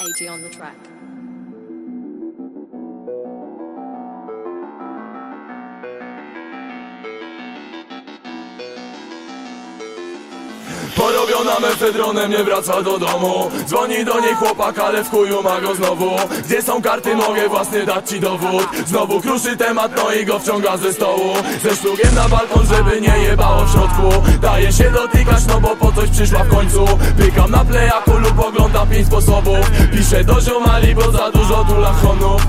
AG on the track. Porobiona mefedronem nie wraca do domu. Dzwoni do niej chłopak, ale w chuju ma go znowu. Gdzie są karty, mogę własny dać ci dowód. Znowu kruszy temat, no i go wciąga ze stołu. Ze szlugiem na balkon, żeby nie jebało w środku. Daje się dotykać, no bo po coś przyszła w końcu. Pykam na plejaku lub oglądam pięć sposobów. Piszę do ziomali, bo za dużo tu lachonów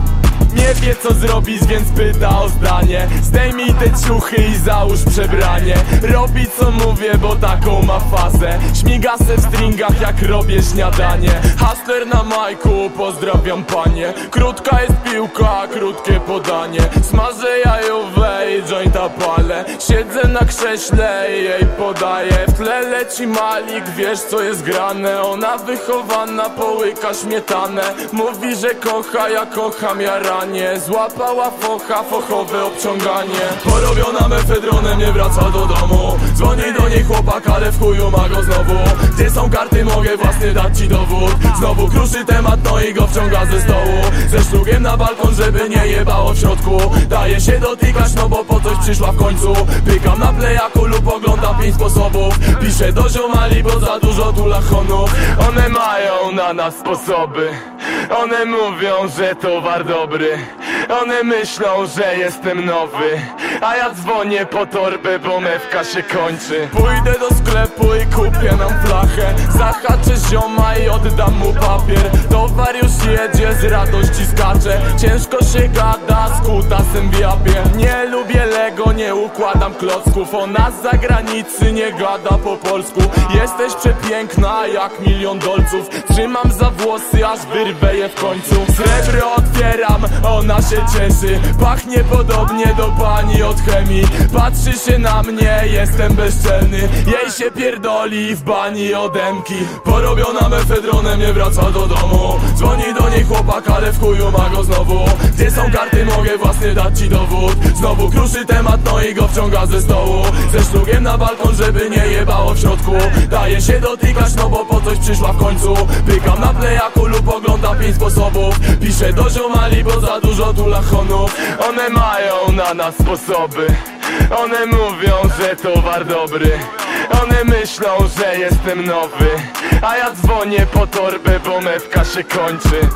nie wie co zrobić, więc pyta o zdanie. Zdejmij te ciuchy i załóż przebranie. Robi co mówię, bo taką ma fazę. Śmiga se w stringach jak robię śniadanie. Hustler na majku, pozdrawiam panie. Krótka jest piłka, krótkie podanie. Smażę jajowe i jointa palę. Siedzę na krześle i jej podaję. W tle leci malik, wiesz co jest grane. Ona wychowana, połyka śmietanę. Mówi, że kocha, ja kocham Złapała focha, fochowe obciąganie. Porobiona mefedronem, nie wraca do domu. Dzwoni do niej chłopak, ale w chuju ma go znowu. Gdzie są karty, mogę własny dać ci dowód. Znowu kruszy temat, no i go wciąga ze stołu. Ze szlugiem na balkon, żeby nie jebało w środku. Daje się dotykać, no bo po coś przyszła w końcu. Pykam na plejaku lub oglądam pięć sposobów. Piszę do ziomali, bo za dużo tu lachonów. One mają na nas sposoby One mówią, że towar dobry. One myślą, że jestem nowy. A ja dzwonię po torbę, bo mewka się kończy. Pójdę do sklepu i kupię nam flachę. Zahaczę zioma i oddam mu papier. Towar już jedzie, z radości skacze Ciężko się gada, z kutasem w Nie lubię Lego, nie układam klocków Ona z zagranicy nie gada po polsku. Jesteś przepiękna jak milion dolców. Trzymam za włosy, aż wyrwę je w końcu. Srebro otwieram, ona się cieszy. Pachnie podobnie do pani od chemii. Patrzy się na mnie, jestem bezczelny. Jej się pierdoli w bani odemki. Porobiona mefedronem, nie wraca do domu. Dzwoni do niej chłopak, ale w chuju ma go znowu. Gdzie są karty, mogę własny dać ci dowód. Znowu kruszy temat, no i go wciąga ze stołu Ze szlugiem na balkon, żeby nie jebało w środku. Daje się dotykać, no bo po coś przyszła w końcu. Pykam na plejaku lub oglądam pięć sposobów. Piszę do ziomali, bo za dużo tu lachonów. One mają na nas sposoby. One mówią, że towar dobry. One myślą, że jestem nowy. A ja dzwonię po torbę, bo mewka się kończy